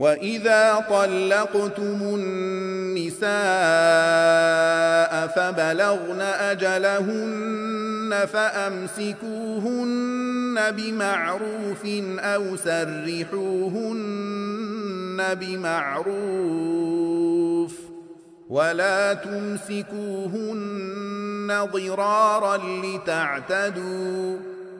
وإذا طلقتم النساء فبلغن أجلهن فأمسكوهن بمعروف أو سرحوهن بمعروف ولا تمسكوهن ضرارا لتعتدوا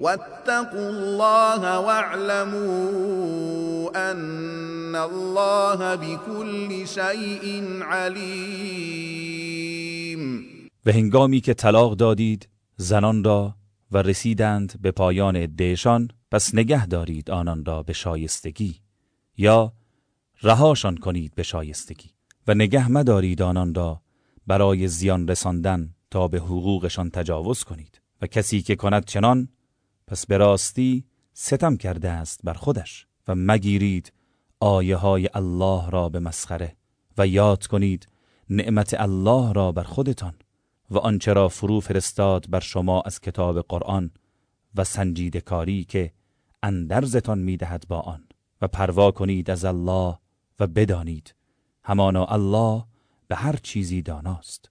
واتقوا الله واعلموا ان الله بكل شيء علیم و هنگامی که طلاق دادید زنان را و رسیدند به پایان عدهشان پس نگه دارید آنان را به شایستگی یا رهاشان کنید به شایستگی و نگه مدارید آنان را برای زیان رساندن تا به حقوقشان تجاوز کنید و کسی که کند چنان پس به راستی ستم کرده است بر خودش و مگیرید آیه های الله را به مسخره و یاد کنید نعمت الله را بر خودتان و آنچه را فرو فرستاد بر شما از کتاب قرآن و سنجید کاری که اندرزتان می‌دهد با آن و پروا کنید از الله و بدانید همانا الله به هر چیزی داناست.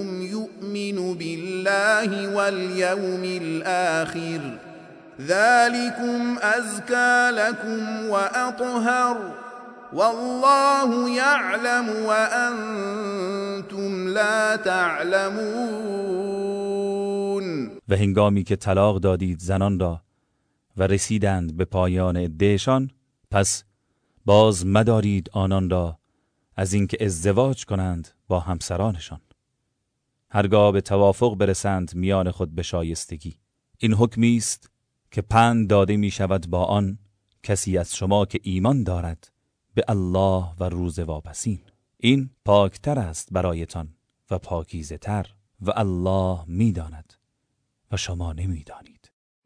بالله واليوم الآخر. ذلكم أزكى لكم وأطهر. والله يعلم وأنتم لا تعلمون. و هنگامی که طلاق دادید زنان را و رسیدند به پایان عدهشان پس باز مدارید آنان را از اینکه ازدواج کنند با همسرانشان. هرگاه به توافق برسند میان خود به شایستگی. این حکمی است که پند داده می شود با آن کسی از شما که ایمان دارد به الله و روز واپسین. این پاکتر است برایتان و پاکیزه تر و الله می‌داند و شما نمی‌دانید.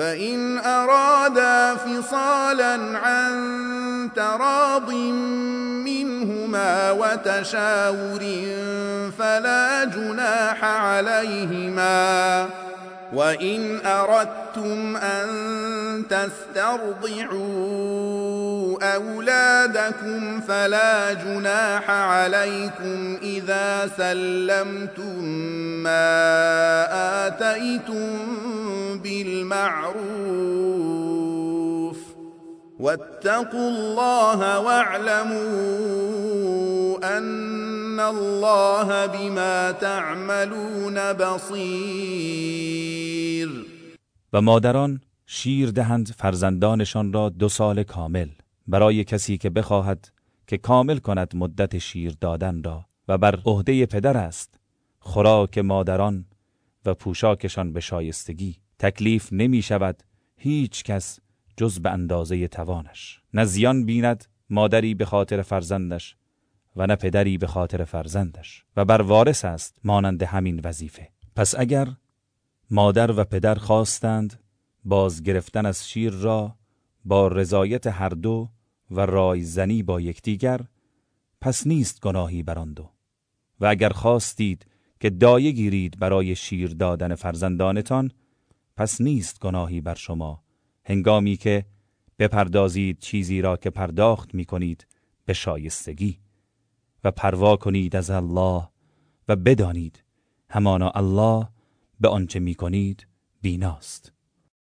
فإن أرادا فصالا عن تراض منهما وتشاور فلا جناح عليهما. وإن أردتم أن تسترضعوا أولادكم فلا جناح عليكم إذا سلمتم ما آتيتم بالمعروف واتقوا الله واعلموا أن الله بما تعملون بصير. و مادران شیر دهند فرزندانشان را دو سال کامل. برای کسی که بخواهد که کامل کند مدت شیر دادن را و بر عهده پدر است خوراک مادران و پوشاکشان به شایستگی تکلیف نمی شود هیچ کس جز به اندازه توانش. نه زیان بیند مادری به خاطر فرزندش و نه پدری به خاطر فرزندش و بر وارث است مانند همین وظیفه. پس اگر مادر و پدر خواستند باز گرفتن از شیر را با رضایت هر دو و رایزنی با یکدیگر پس نیست گناهی بر آن دو. و اگر خواستید که دایه گیرید برای شیر دادن فرزندانتان پس نیست گناهی بر شما. هنگامی که بپردازید چیزی را که پرداخت می کنید به شایستگی. و پروا کنید از الله و بدانید همانا الله به آنچه می کنید بیناست.